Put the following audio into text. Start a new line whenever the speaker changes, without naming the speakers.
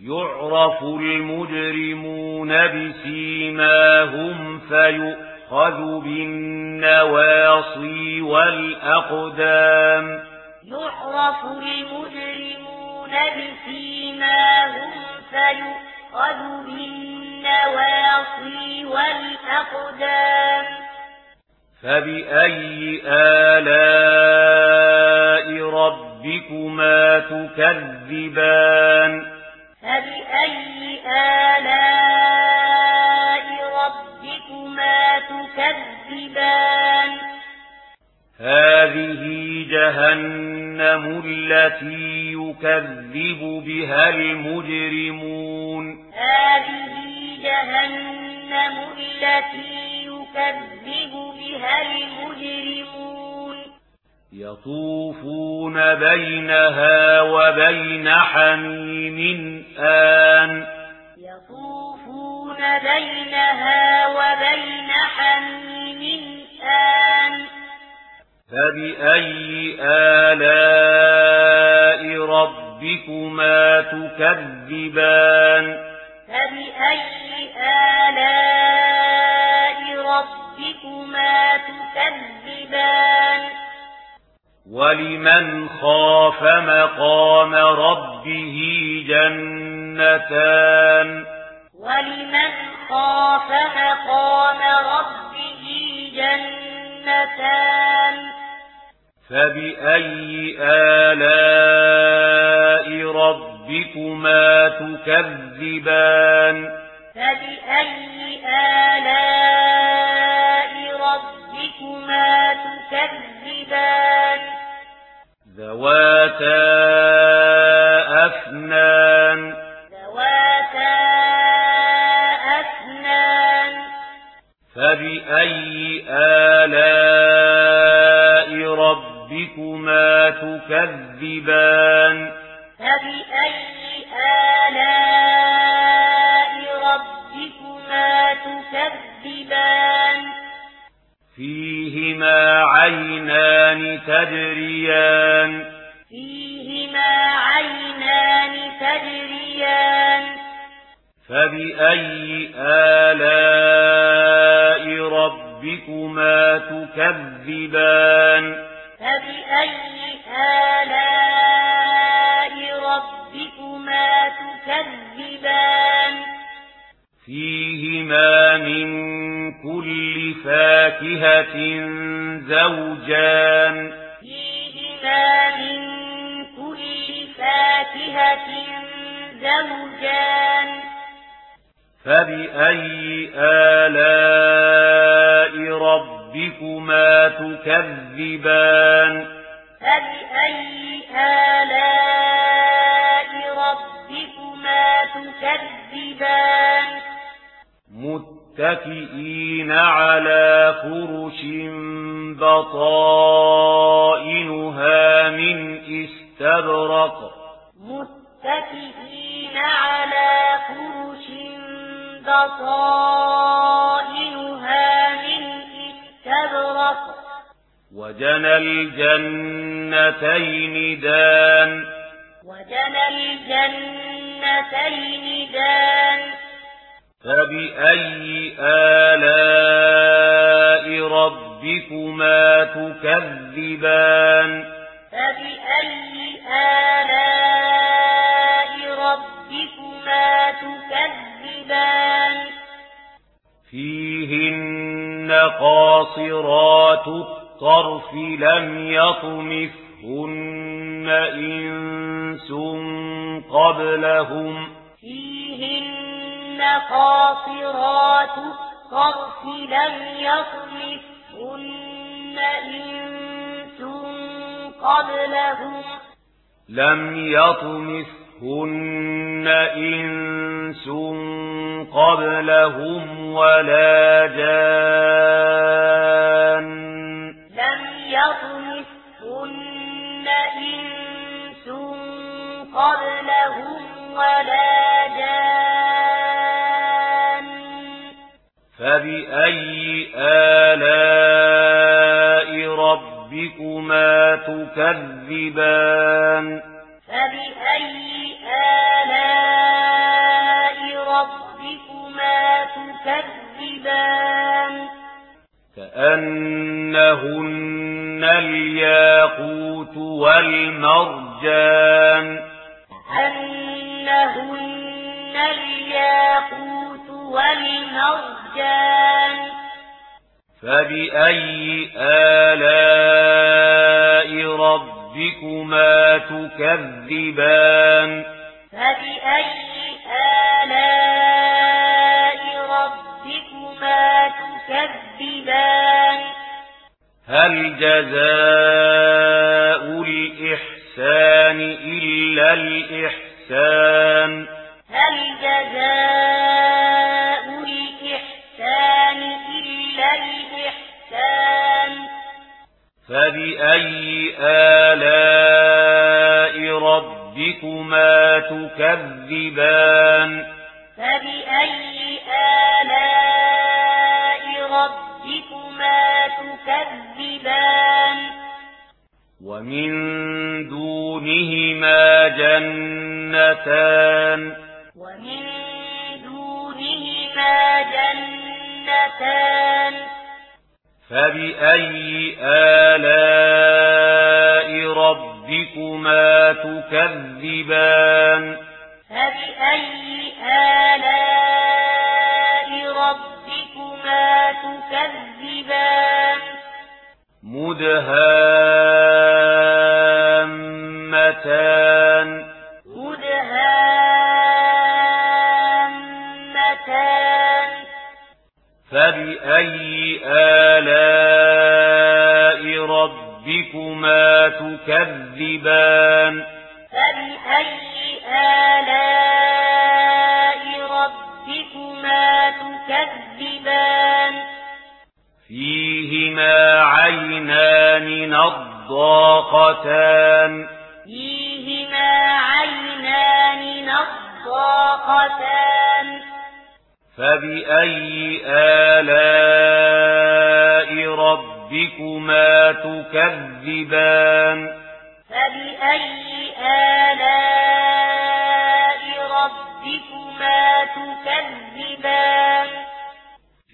يعرف المجرمون بسيماهم فيؤخذ بالنواصي والأقدام
يعرف المجرمون بسيماهم فيؤخذ بالنواصي والأقدام
فبأي آلاء ربكما تكذبان
فبأي آلاء فبأي آلاء ربكما تكذبان
هذه جهنم التي يكذب بها المجرمون
هذه جهنم التي يكذب بها المجرمون
يطوفون بينها وبين حميم آن.
يطوفون بينها وبين حميم آن.
فبأي آلاء ربكما تكذبان؟
فبأي آلاء ربكما تكذبان؟
ولمن خاف مقام ربه جنتان
ولمن خاف مقام ربه جنتان
فبأي آلاء ربكما تكذبان
فبأي آلاء ربكما تكذبان
ذواتا أفنان.
ذواتا أفنان.
فبأي آلاء ربكما تكذبان؟
فبأي
فيهما عينان تجريان.
فيهما عينان تجريان.
فبأي آلاء ربكما تكذبان؟
فبأي آلاء ربكما تكذبان؟
فيهما من كل فاكهة زوجان.
فيهما من كل فاكهة زوجان.
فبأي آلاء ربكما تكذبان؟
فبأي آلاء ربكما تكذبان؟
متكئين على فرش بطائنها من استبرق
متكئين على فرش بطائنها من استبرق
وجن الجنتين دان
وجن الجنتين دان
فبأي آلاء ربكما تكذبان
فبأي آلاء ربكما تكذبان
فيهن قاصرات الطرف لم يطمثهن إنس قبلهم
فيهن كُنَّ قَاصِرَاتُ الطَّرْفِ لَمْ يَطْمِثْهُنَّ إِنسٌ قَبْلَهُمْ.
لَمْ يَطْمِثْهُنَّ إِنسٌ قَبْلَهُمْ وَلَا جَانٌّ.
لَمْ يَطْمِثْهُنَّ إِنسٌ قَبْلَهُمْ وَلَا
فبأي آلاء ربكما تكذبان
فبأي آلاء ربكما تكذبان
كأنهن الياقوت والمرجان
كأنهن الياقوت والمرجان
فبأي آلاء ربكما تكذبان؟
فبأي آلاء ربكما تكذبان؟
هل جزاء الإحسان إلا الإحسان؟
هل جزاء
فبأي آلاء ربكما تكذبان
فبأي آلاء ربكما تكذبان
ومن دونهما جنتان
ومن دونهما جنتان
فبأي آلاء تكذبان
فبأي آلاء ربكما تكذبان
مدهامتان
مدهامتان
فبأي آلاء ربكما تكذبان
فبأي آلاء ربكما تكذبان
فيهما عينان نضاقتان
فيهما عينان نضاقتان
فبأي آلاء ربكما تكذبان
فبأي آلاء ربكما تكذبان